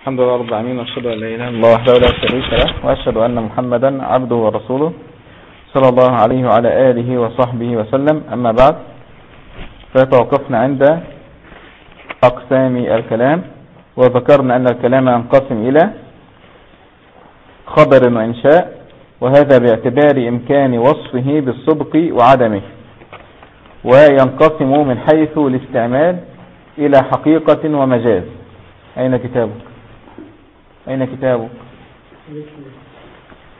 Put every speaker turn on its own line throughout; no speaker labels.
الحمد لله رب العالمين وأشهد أن لا إله إلا الله وحده لا شريك له وأشهد أن محمدا عبده ورسوله صلى الله عليه وعلى آله وصحبه وسلم. أما بعد فتوقفنا عند أقسام الكلام وذكرنا أن الكلام ينقسم إلى خبر وإنشاء وهذا باعتبار إمكان وصفه بالصدق وعدمه وينقسم من حيث الاستعمال إلى حقيقة ومجاز. أين كتابك؟ أين كتابك؟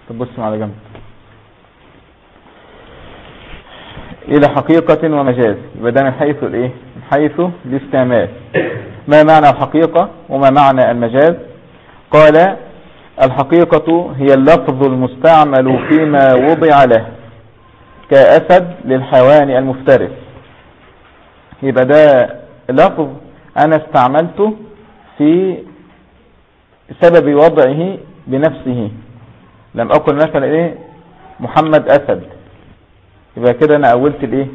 طب بص على جنب. إلى حقيقة ومجاز. يبقى ده من حيث الإيه؟ من حيث الاستعمال. ما معنى الحقيقة وما معنى المجاز؟ قال الحقيقة هي اللفظ المستعمل فيما وضع له كأسد للحيوان المفترس. يبقى ده لفظ أنا استعملته في سبب وضعه بنفسه. لم أقل مثلا إيه؟ محمد أسد. يبقى كده أنا أولت الإيه؟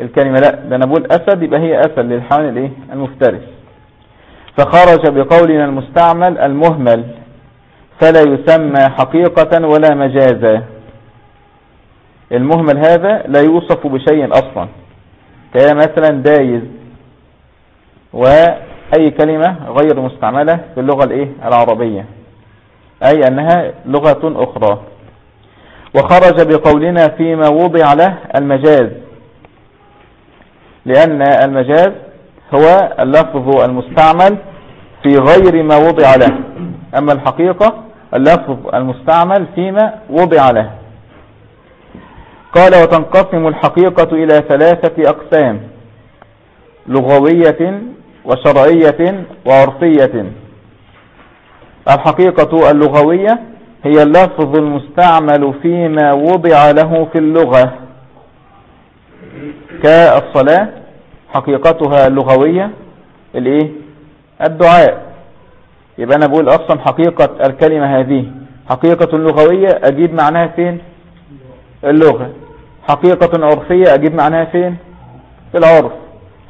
الكلمة. لا ده أنا بقول أسد يبقى هي أسد للحيوان الايه المفترس. فخرج بقولنا المستعمل المهمل فلا يسمى حقيقة ولا مجازا. المهمل هذا لا يوصف بشيء أصلا. كان مثلا دايز واي كلمة غير مستعملة في اللغة الإيه؟ العربية. أي أنها لغة أخرى. وخرج بقولنا فيما وضع له المجاز. لأن المجاز هو اللفظ المستعمل في غير ما وضع له. أما الحقيقة اللفظ المستعمل فيما وضع له. قال وتنقسم الحقيقة إلى ثلاثة أقسام لغوية وشرعية وعرفية. الحقيقة اللغوية هي اللفظ المستعمل فيما وضع له في اللغة. كالصلاة حقيقتها اللغوية الإيه؟ الدعاء. يبقى أنا بقول أصلا حقيقة الكلمة هذه. حقيقة لغوية أجيب معناها فين؟ اللغة. حقيقة عرفية أجيب معناها فين؟ في العرف.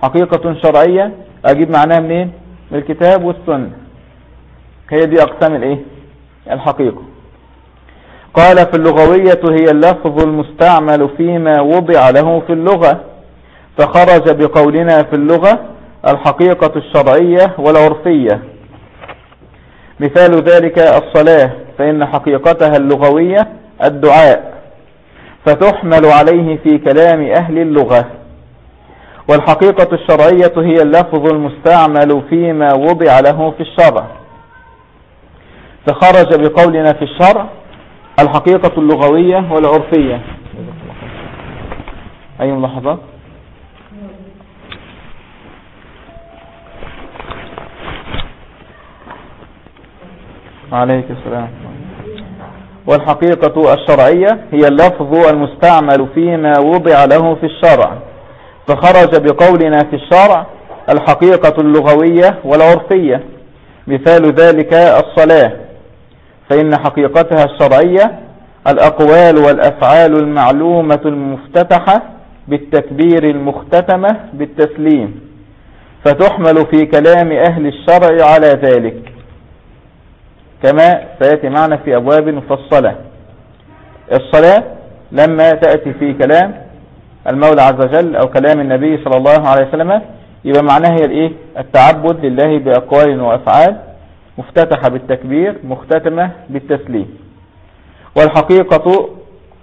حقيقة شرعية أجيب معناها منين؟ من الكتاب والسنة. هي دي أقسام الإيه؟ الحقيقة. قال في اللغوية هي اللفظ المستعمل فيما وضع له في اللغة فخرج بقولنا في اللغة الحقيقة الشرعية والعرفية. مثال ذلك الصلاة فإن حقيقتها اللغوية الدعاء فتحمل عليه في كلام أهل اللغة. والحقيقة الشرعية هي اللفظ المستعمل فيما وضع له في الشرع. فخرج بقولنا في الشرع الحقيقة اللغوية والعرفية. أي ملاحظات عليك السلام. والحقيقة الشرعية هي اللفظ المستعمل فيما وضع له في الشرع. فخرج بقولنا في الشرع الحقيقة اللغوية والعرفية. مثال ذلك الصلاة. فإن حقيقتها الشرعية الأقوال والأفعال المعلومة المفتتحة بالتكبير المختتمة بالتسليم. فتحمل في كلام أهل الشرع على ذلك. كما سيأتي معنا في أبواب مفصلة. الصلاة لما تأتي في كلام المولى عز وجل أو كلام النبي صلى الله عليه وسلم يبقى معناها هي الإيه؟ التعبد لله بأقوال وأفعال مفتتحة بالتكبير مختتمة بالتسليم. والحقيقة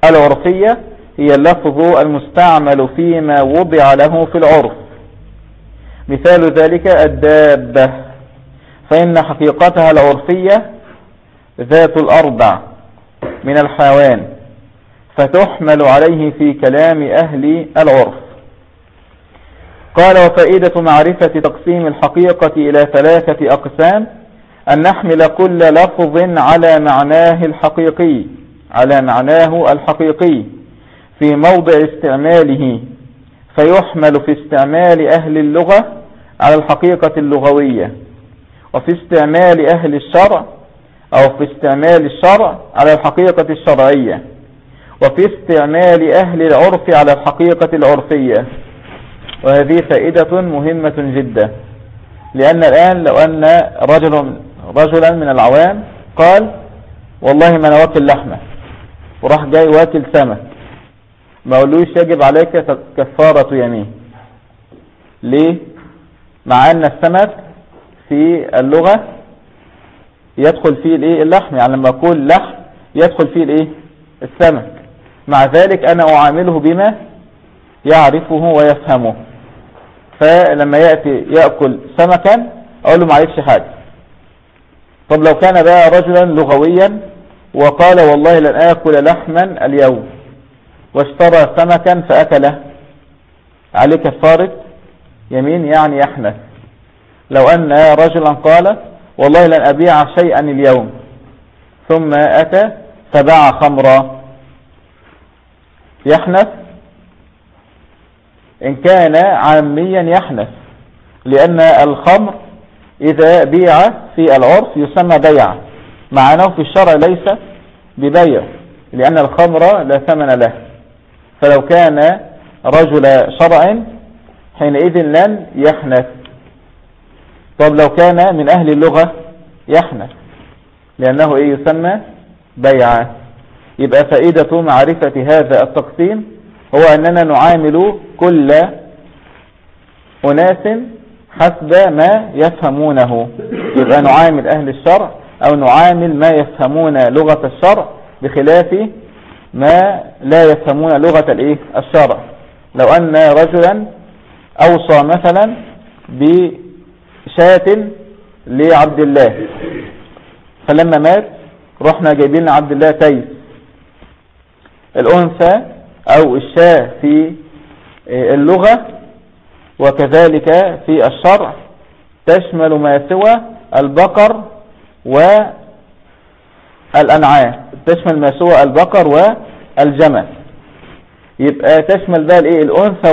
العرفية هي اللفظ المستعمل فيما وضع له في العرف. مثال ذلك الدابة. فإن حقيقتها العرفية ذات الأربع من الحيوان. فتحمل عليه في كلام أهل العرف. قال وفائدة معرفة تقسيم الحقيقة إلى ثلاثة أقسام أن نحمل كل لفظ على معناه الحقيقي على معناه الحقيقي في موضع استعماله. فيحمل في استعمال أهل اللغة على الحقيقة اللغوية وفي استعمال أهل الشرع أو في استعمال الشرع على الحقيقة الشرعية. وفي استعمال أهل العرف على الحقيقة العرفية. وهذه فائدة مهمة جدا لأن الآن لو أن رجل رجلا من العوام قال والله ما أنا واكل لحمة وراح جاي واكل سمك ما قولوش يجب عليك كفارة يمين. ليه؟ مع أن السمك في اللغة يدخل فيه الإيه؟ اللحم. يعني لما أقول لحم يدخل فيه الإيه؟ السمك. مع ذلك أنا أعامله بما يعرفه ويفهمه. فلما يأتي يأكل سمكا أقول له معلش حاجة طب لو كان بقى رجلا لغويا وقال والله لن آكل لحما اليوم واشترى سمكا فأكله. عليه كفارة يمين يعني يحنث. لو أن رجلا قال والله لن أبيع شيئا اليوم. ثم أتى فباع خمرا. يحنث إن كان عاميا يحنث لأن الخمر إذا بيع في العرف يسمى بيع. مع أنه في الشرع ليس ببيع لأن الخمر لا ثمن له. فلو كان رجل شرع حينئذ لن يحنث طب لو كان من أهل اللغة يحنث لأنه إيه يسمى بيعا يبقى فائدة معرفة هذا التقسيم هو أننا نعامل كل أناس حسب ما يفهمونه. يبقى نعامل أهل الشرع أو نعامل ما يفهمون لغة الشرع بخلاف ما لا يفهمون لغة الإيه؟ الشرع. لو أن رجلا أوصى مثلا بشاة لعبد الله فلما مات رحنا جايبين لعبد الله تيس. الأنثى أو الشاة في اللغة وكذلك في الشرع تشمل ما سوى البقر والأنعام. تشمل ما سوى البقر والجمل. يبقى تشمل بقى الإيه؟ الأنثى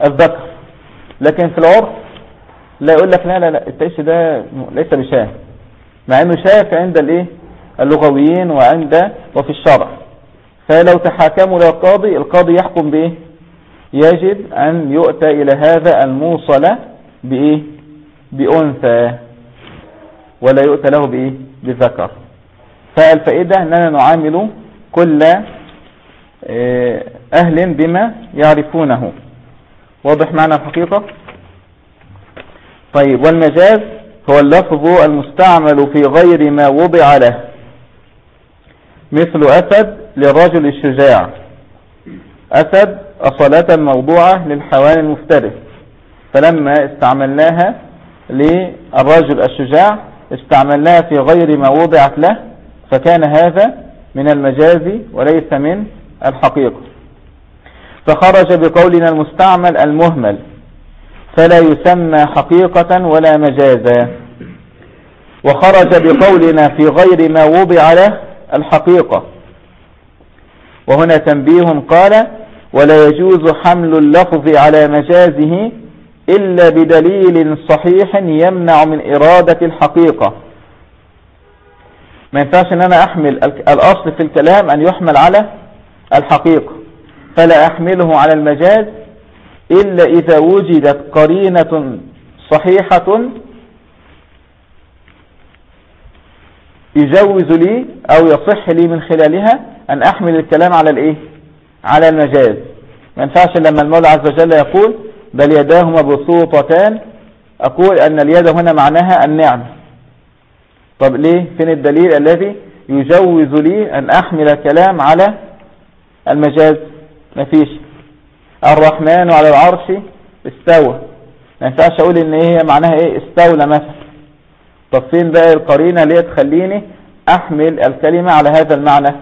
والذكر. لكن في العرف لا يقول لك لا لا لا التعيش ده ليس بشاة مع إنه شاف عند الإيه؟ اللغويين وعند وفي الشرع. فلو تحاكموا للقاضي القاضي يحكم بإيه؟ يجب أن يؤتى إلى هذا الموصل بإيه؟ بأنثى ولا يؤتى له بإيه؟ بذكر. فالفائدة أننا نعامل كل آه، أهل بما يعرفونه. واضح معنى الحقيقة؟ طيب والمجاز هو اللفظ المستعمل في غير ما وضع له. مثل أسد للرجل الشجاع. أسد أصالة موضوعة للحيوان المفترس. فلما استعملناها للرجل الشجاع استعملناها في غير ما وضعت له فكان هذا من المجاز وليس من الحقيقة. فخرج بقولنا المستعمل المهمل فلا يسمى حقيقة ولا مجازا. وخرج بقولنا في غير ما وضع له الحقيقة. وهنا تنبيه قال ولا يجوز حمل اللفظ على مجازه إلا بدليل صحيح يمنع من إرادة الحقيقة. ما ينفعش إن أنا أحمل الأصل في الكلام أن يحمل على الحقيقة. فلا أحمله على المجاز إلا إذا وجدت قرينة صحيحة يجوز لي أو يصح لي من خلالها أن أحمل الكلام على الإيه؟ على المجاز. ما ينفعش لما المولى عز وجل يقول بل يداهما بسوطتان. أقول أن اليد هنا معناها النعم طب ليه؟ فين الدليل الذي يجوز لي أن أحمل كلام على المجاز؟ مفيش الرحمن على العرش استوى. ما ينفعش أقول إن هي معناها إيه؟ استولى مثلا. طب فين بقى القرينة اللي تخليني أحمل الكلمة على هذا المعنى؟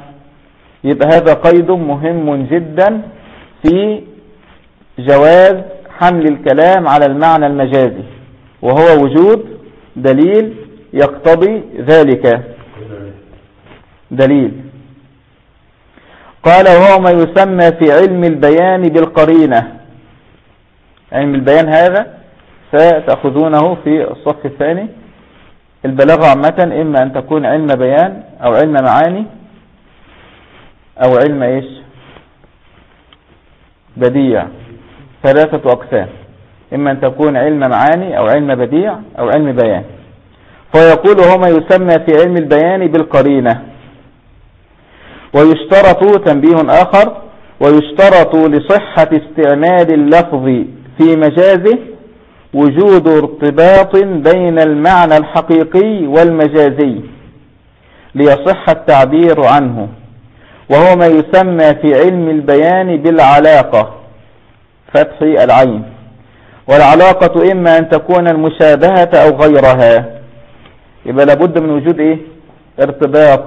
يبقى هذا قيد مهم جدا في جواز حمل الكلام على المعنى المجازي وهو وجود دليل يقتضي ذلك. دليل. قال وهو ما يسمى في علم البيان بالقرينة. علم البيان هذا ستأخذونه في الصف الثاني. البلاغة عامة إما أن تكون علم بيان أو علم معاني أو علم إيش؟ بديع. ثلاثة أقسام. إما أن تكون علم معاني أو علم بديع أو علم بيان. فيقول هو ما يسمى في علم البيان بالقرينة. ويشترط تنبيه آخر ويشترط لصحة استعمال اللفظ في مجازه وجود ارتباط بين المعنى الحقيقي والمجازي ليصح التعبير عنه. وهو ما يسمى في علم البيان بالعلاقة فتح العين. والعلاقة إما أن تكون المشابهة أو غيرها. يبقى لابد من وجود إيه؟ ارتباط.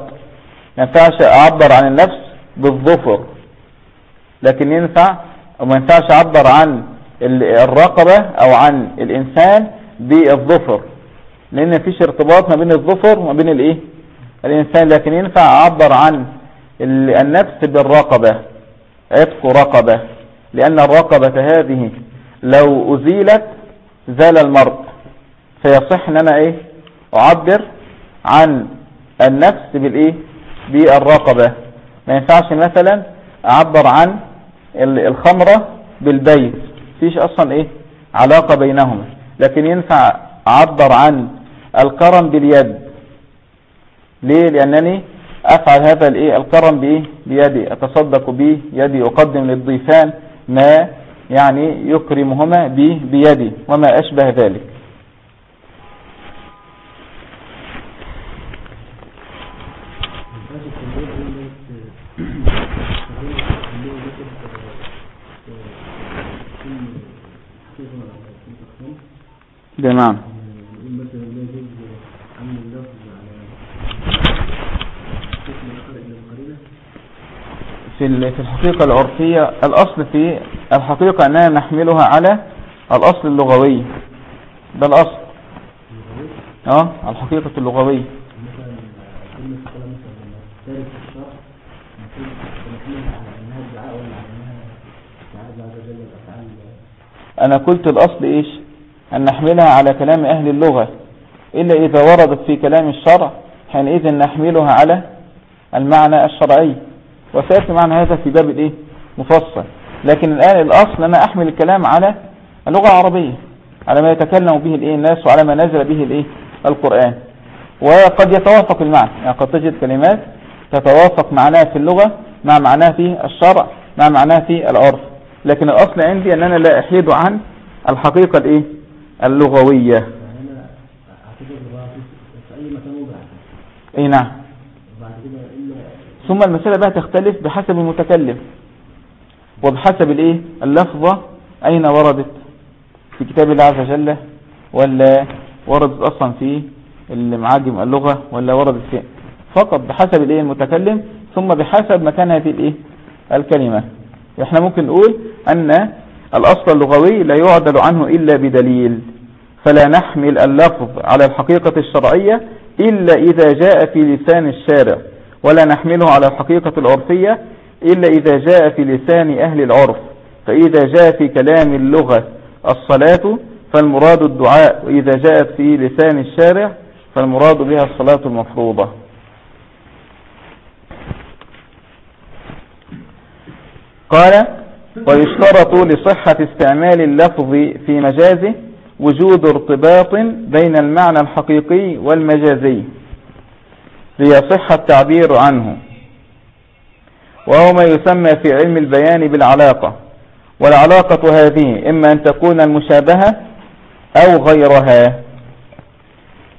ما ينفعش أعبر عن النفس بالظفر. لكن ينفع أو ما ينفعش أعبر عن الرقبة أو عن الإنسان بالظفر. لأن مفيش ارتباط ما بين الظفر وما بين الإيه؟ الإنسان. لكن ينفع أعبر عن النفس بالرقبة عتق رقبة لأن الرقبة هذه لو أزيلت زال المرء فيصح أن أنا إيه؟ أعبر عن النفس بالإيه؟ بالرقبة. ما ينفعش مثلا أعبر عن الخمرة بالبيت. فيش أصلا إيه؟ علاقة بينهما لكن ينفع أعبر عن الكرم باليد. ليه؟ لأنني أفعل هذا الإيه؟ الكرم بإيه؟ بيدي أتصدق به يدي أقدم للضيفان ما يعني يكرمهما بيدي وما أشبه ذلك. في الحقيقة العرفية الأصل في الحقيقة أننا نحملها على الأصل اللغوي. ده الأصل. آه الحقيقة اللغوية. أنا قلت الأصل إيش؟ أن نحملها على كلام أهل اللغة. إلا إذا وردت في كلام الشرع حينئذ نحملها على المعنى الشرعي. وسيأتي معنى هذا في باب الإيه؟ مفصل. لكن الآن الأصل أنا أحمل الكلام على اللغة العربية على ما يتكلم به الإيه؟ الناس وعلى ما نزل به الإيه؟ القرآن. وقد يتوافق المعنى. يعني قد تجد كلمات تتوافق معناها في اللغة مع معناها في الشرع مع معناها في العرف. لكن الأصل عندي أن أنا لا أحيد عن الحقيقة الإيه؟ اللغوية. أي نعم. ثم المسألة بقى تختلف بحسب المتكلم. وبحسب الإيه؟ اللفظة أين وردت؟ في كتاب الله عز وجل ولا وردت أصلا في المعاجم اللغة ولا وردت في فقط بحسب الإيه؟ المتكلم. ثم بحسب مكان هذه الإيه؟ الكلمة. إحنا ممكن نقول أن الأصل اللغوي لا يعدل عنه إلا بدليل. فلا نحمل اللفظ على الحقيقة الشرعية إلا إذا جاء في لسان الشارع. ولا نحمله على الحقيقة العرفية إلا إذا جاء في لسان أهل العرف فإذا جاء في كلام اللغة الصلاة فالمراد الدعاء وإذا جاءت في لسان الشارع فالمراد بها الصلاة المفروضة. قال ويشترط لصحة استعمال اللفظ في مجازه وجود ارتباط بين المعنى الحقيقي والمجازي. ليصح التعبير عنه. وهو ما يسمى في علم البيان بالعلاقة. والعلاقة هذه إما أن تكون المشابهة أو غيرها.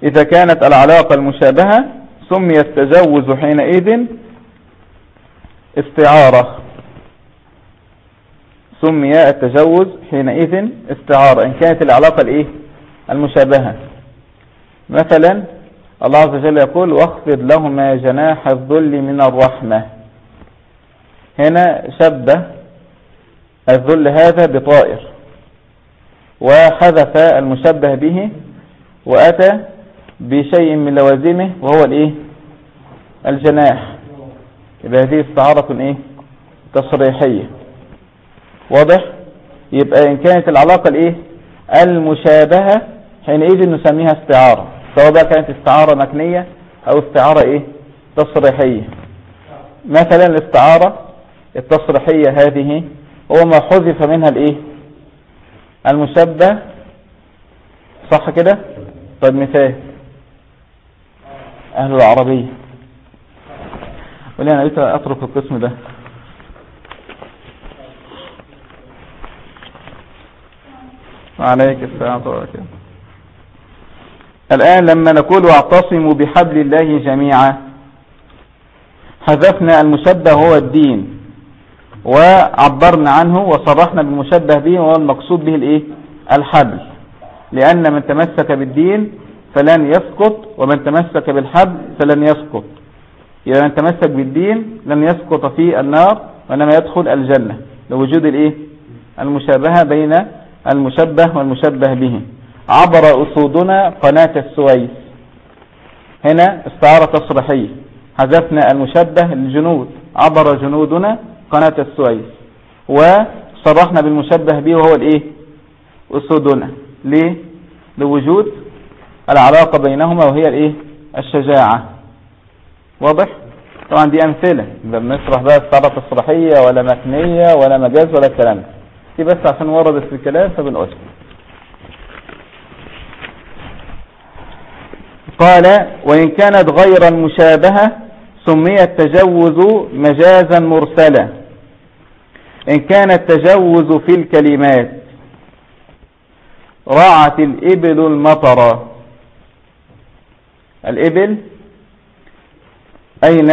إذا كانت العلاقة المشابهة سمي التجوز حينئذ استعارة. سمي التجوز حينئذ استعارة إن كانت العلاقة الإيه؟ المشابهة. مثلا الله عز وجل يقول واخفض لهما جناح الذل من الرحمة. هنا شبه الذل هذا بطائر. وحذف المشبه به وأتى بشيء من لوازمه وهو الإيه؟ الجناح. يبقى هذه استعارة إيه؟ تصريحية. واضح؟ يبقى إن كانت العلاقة الإيه؟ المشابهة حينئذ نسميها استعارة. سواء بقى كانت استعارة مكنية أو استعارة إيه؟ تصريحية. مثلا الاستعارة التصريحية هذه هو ما حذف منها الإيه؟ المشبه. صح كده؟ طيب مثال. أهل العربية. ولي أنا قلت أترك القسم ده. وعليك السلام عليكم الآن لما نقول واعتصموا بحبل الله جميعا حذفنا المشبه هو الدين وعبرنا عنه وصرحنا بالمشبه به وهو المقصود به الإيه؟ الحبل. لأن من تمسك بالدين فلن يسقط ومن تمسك بالحبل فلن يسقط. إذا من تمسك بالدين لن يسقط في النار وإنما يدخل الجنة لوجود الإيه؟ المشابهة بين المشبه والمشبه به. عبر أسودنا قناة السويس. هنا استعارة تصريحية حذفنا المشبه للجنود. عبر جنودنا قناة السويس. وصرحنا بالمشبه به وهو الإيه؟ أسودنا. ليه؟ لوجود العلاقة بينهما وهي الإيه؟ الشجاعة. واضح؟ طبعا دي أمثلة. بنشرح بقى استعارة تصريحية ولا متنية ولا مجاز ولا الكلام دي بس عشان وردت في الكلام فبنقولها. قال وإن كانت غير المشابهة سمي التجوز مجازا مرسلا إن كان التجوز في الكلمات رعت الإبل المطر. الإبل أين؟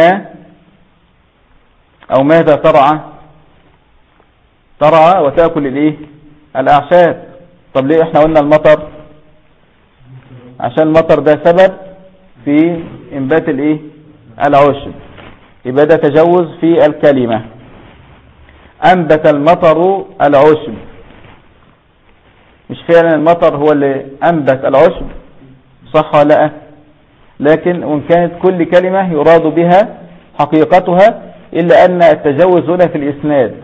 أو ماذا ترعى؟ ترعى وتأكل الإيه؟ الأعشاب. طب ليه إحنا قلنا المطر؟ عشان المطر ده سبب في إنبات الإيه؟ العشب. يبقى ده تجوز في الكلمة. أنبت المطر العشب. مش فعلا المطر هو اللي أنبت العشب؟ صح ولا لأ؟ لكن وإن كانت كل كلمة يراد بها حقيقتها إلا أن التجوز هنا في الإسناد.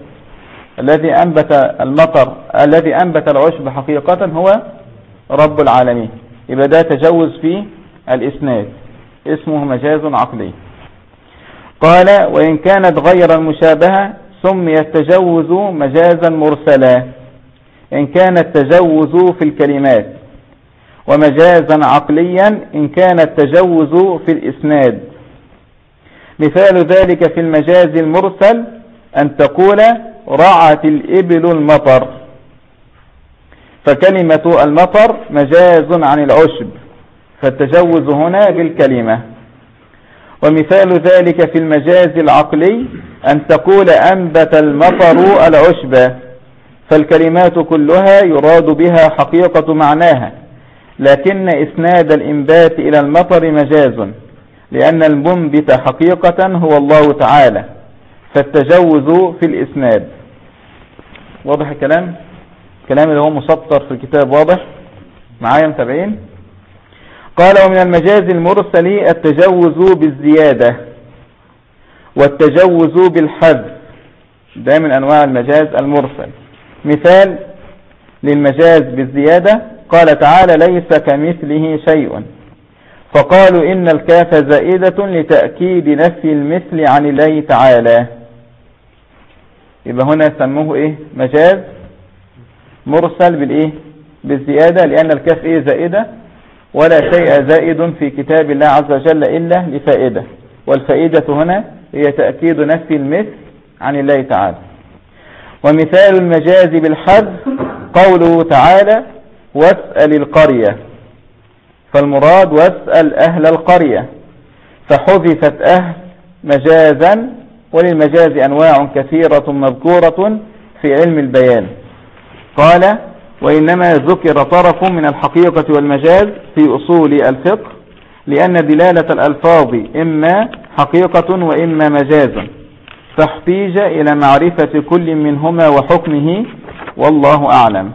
الذي أنبت المطر الذي أنبت العشب حقيقة هو رب العالمين. يبقى ده تجوز في الإسناد. اسمه مجاز عقلي. قال وإن كانت غير المشابهة سمي التجوز مجازا مرسلا. إن كان التجوز في الكلمات. ومجازا عقليا إن كان التجوز في الإسناد. مثال ذلك في المجاز المرسل أن تقول رعت الإبل المطر. فكلمة المطر مجاز عن العشب فالتجوز هنا بالكلمة ومثال ذلك في المجاز العقلي أن تقول أنبت المطر العشب فالكلمات كلها يراد بها حقيقة معناها لكن إسناد الإنبات إلى المطر مجاز لأن المنبت حقيقة هو الله تعالى فالتجوز في الإسناد واضح الكلام؟ الكلام اللي هو مسطر في الكتاب واضح؟ معايا متابعين؟ قال ومن المجاز المرسل التجوز بالزيادة والتجوز بالحذف. ده من أنواع المجاز المرسل. مثال للمجاز بالزيادة قال تعالى ليس كمثله شيء. فقالوا إن الكاف زائدة لتأكيد نفي المثل عن الله تعالى. يبقى هنا سموه إيه؟ مجاز. مرسل بالإيه؟ بالزيادة لأن الكاف إيه؟ زائدة ولا شيء زائد في كتاب الله عز وجل إلا لفائدة. والفائدة هنا هي تأكيد نفي المثل عن الله تعالى. ومثال المجاز بالحذف قوله تعالى واسأل القرية فالمراد واسأل أهل القرية. فحذفت أهل مجازا وللمجاز أنواع كثيرة مذكورة في علم البيان. قال وإنما ذكر طرف من الحقيقة والمجاز في أصول الفقه لأن دلالة الألفاظ إما حقيقة وإما مجازا فاحتيج إلى معرفة كل منهما وحكمه والله أعلم.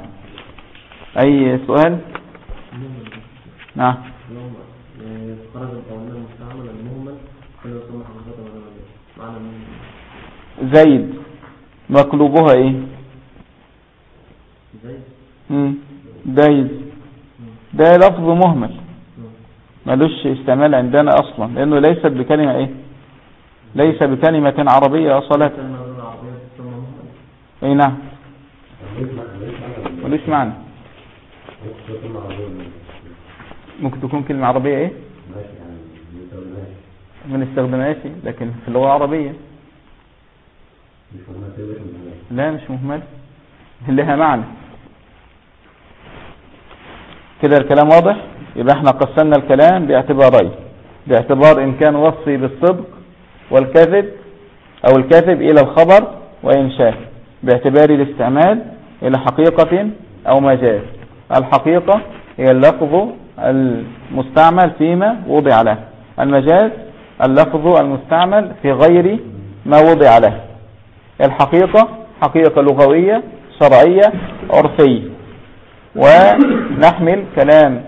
أي سؤال؟ نعم. زيد مقلوبها إيه؟ دايز ده لفظ مهمل. ملوش استعمال عندنا أصلا لأنه ليست بكلمة إيه؟ ليس بكلمة عربية أصلا. اي نعم. ملوش معنى. ممكن تكون كلمة عربية إيه؟ من استخداماتي لكن في اللغة العربية. لا مش مهمل. لها معنى. كده الكلام واضح؟ يبقى إحنا قسمنا الكلام باعتبارين. باعتبار إن كان وصي بالصدق والكذب أو الكذب إلى الخبر وإنشاء. باعتبار الاستعمال إلى حقيقة أو مجاز الحقيقة هي اللفظ المستعمل فيما وضع له. المجاز اللفظ المستعمل في غير ما وضع له. الحقيقة حقيقة لغوية شرعية عرفية. ونحمل كلام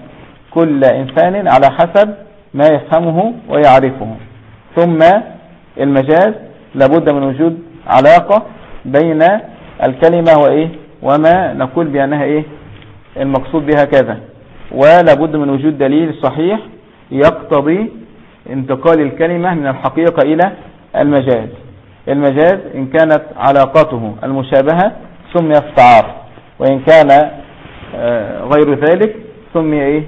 كل إنسان على حسب ما يفهمه ويعرفه. ثم المجاز لابد من وجود علاقة بين الكلمة وإيه؟ وما نقول بأنها إيه؟ المقصود بها كذا. ولابد من وجود دليل صحيح يقتضي انتقال الكلمة من الحقيقة إلى المجاز. المجاز إن كانت علاقته المشابهة سمي استعار وإن كان غير ذلك سمي إيه؟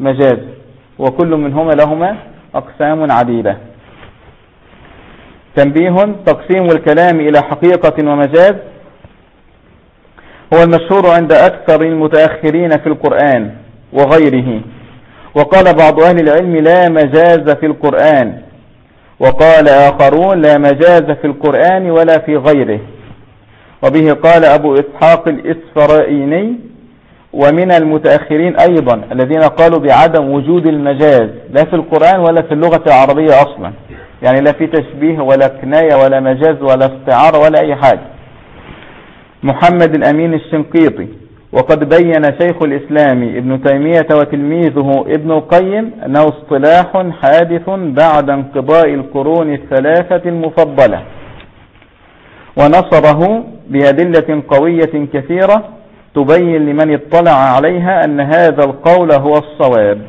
مجاز. وكل منهما لهما أقسام عديدة. تنبيه تقسيم الكلام إلى حقيقة ومجاز. هو المشهور عند أكثر المتأخرين في القرآن وغيره. وقال بعض أهل العلم لا مجاز في القرآن. وقال آخرون لا مجاز في القرآن ولا في غيره. وبه قال أبو إسحاق الإسفرائيني ومن المتأخرين أيضا الذين قالوا بعدم وجود المجاز لا في القرآن ولا في اللغة العربية أصلا. يعني لا في تشبيه ولا كناية ولا مجاز ولا استعارة ولا أي حاجة. محمد الأمين الشنقيطي وقد بين شيخ الإسلام ابن تيمية وتلميذه ابن القيم أنه اصطلاح حادث بعد انقضاء القرون الثلاثة المفضلة. ونصره بأدلة قوية كثيرة تبين لمن اطلع عليها أن هذا القول هو الصواب.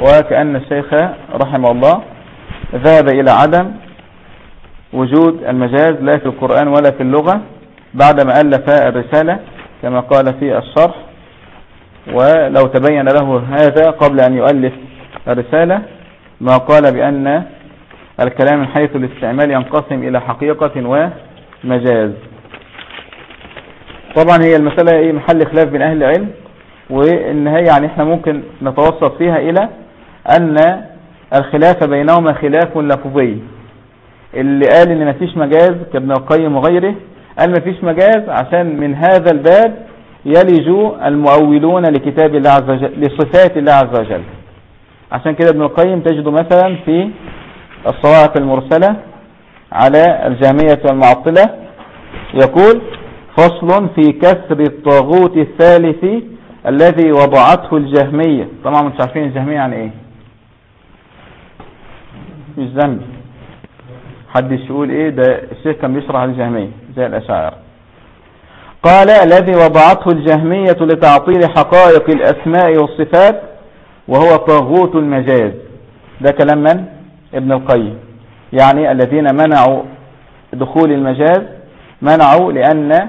وكأن الشيخ رحمه الله ذهب إلى عدم وجود المجاز لا في القرآن ولا في اللغة بعدما ألف الرسالة كما قال في الشرح. ولو تبين له هذا قبل أن يؤلف الرسالة ما قال بأن الكلام من حيث الاستعمال ينقسم إلى حقيقة ومجاز. طبعا هي المسألة إيه محل خلاف بين أهل العلم وإن هي يعني إحنا ممكن نتوسط فيها إلى أن الخلاف بينهما خلاف لفظي. اللي قال إن مفيش مجاز كابن القيم وغيره قال مفيش مجاز عشان من هذا الباب يلج المؤولون لكتاب الله عز وجل لصفات الله عز وجل. عشان كده ابن القيم تجد مثلا في الصواعق المرسلة على الجامية والمعطلة يقول فصل في كسر الطاغوت الثالث الذي وضعته الجهمية. طبعا مش عارفين الجهمية يعني إيه. مش ذنب. حد يقول إيه ده الشيخ كان بيشرح الجهمية زي الأشاعر. قال الذي وضعته الجهمية لتعطيل حقائق الأسماء والصفات وهو طاغوت المجاز. ده كلام من؟ ابن القيم. يعني الذين منعوا دخول المجاز منعوا لأن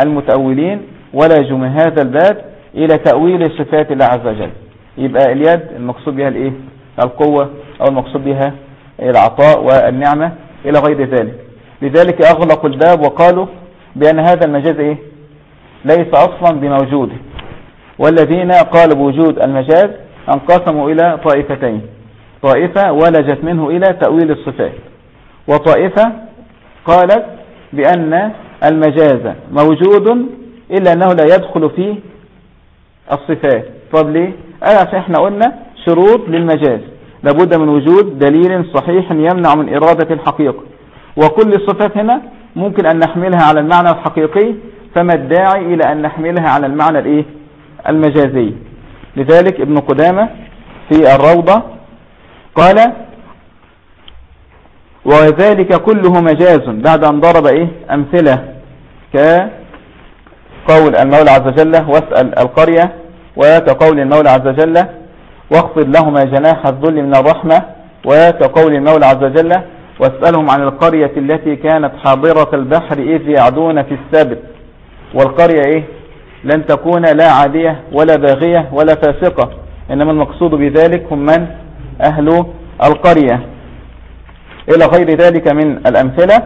المتأولين ولجوا من هذا الباب إلى تأويل صفات الله عز وجل. يبقى اليد المقصود بها الإيه؟ القوة أو المقصود بها العطاء والنعمة إلى غير ذلك. لذلك أغلقوا الباب وقالوا بأن هذا المجاز إيه؟ ليس أصلا بموجوده. والذين قالوا بوجود المجاز انقسموا إلى طائفتين. طائفة ولجت منه إلى تأويل الصفات. وطائفة قالت بأن المجاز موجود إلا أنه لا يدخل فيه الصفات. طب ليه؟ قال عشان إحنا قلنا شروط للمجاز. لابد من وجود دليل صحيح يمنع من إرادة الحقيقة. وكل الصفات هنا ممكن أن نحملها على المعنى الحقيقي فما الداعي إلى أن نحملها على المعنى الإيه؟ المجازي. لذلك ابن قدامة في الروضة قال وذلك كله مجاز بعد أن ضرب إيه؟ أمثلة كقول المولى عز وجل واسأل القرية وكقول المولى عز وجل واخفض لهما جناح الذل من الرحمة وكقول المولى عز وجل واسألهم عن القرية التي كانت حاضرة البحر إذ يعدون في السبت. والقرية إيه؟ لن تكون لا عادية ولا باغية ولا فاسقة. إنما المقصود بذلك هم من؟ أهل القرية. إلى غير ذلك من الأمثلة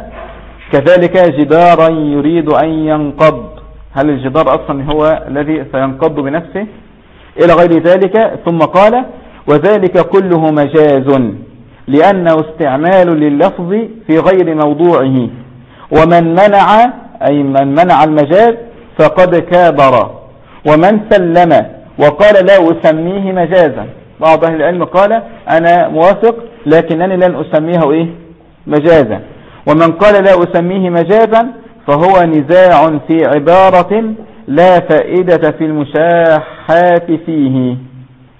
كذلك جدارا يريد أن ينقض. هل الجدار أصلا هو الذي سينقض بنفسه؟ إلى غير ذلك ثم قال وذلك كله مجاز لأنه استعمال لللفظ في غير موضوعه. ومن منع أي من منع المجاز فقد كابر. ومن سلم وقال لا أسميه مجازا. بعض أهل العلم قال أنا موافق لكنني لن أسميه إيه؟ مجازا. ومن قال لا أسميه مجازا فهو نزاع في عبارة لا فائدة في المشاحات فيه.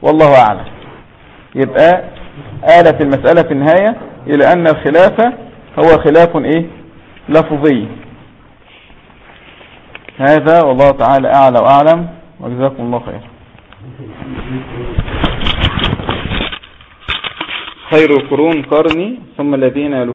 والله أعلم. يبقى آلت المسألة في النهاية إلى أن الخلافة هو خلاف إيه؟ لفظي. هذا والله تعالى أعلى وأعلم. وجزاكم الله خير. خير القرون قرني ثم الذين